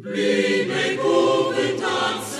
Binecuvântat să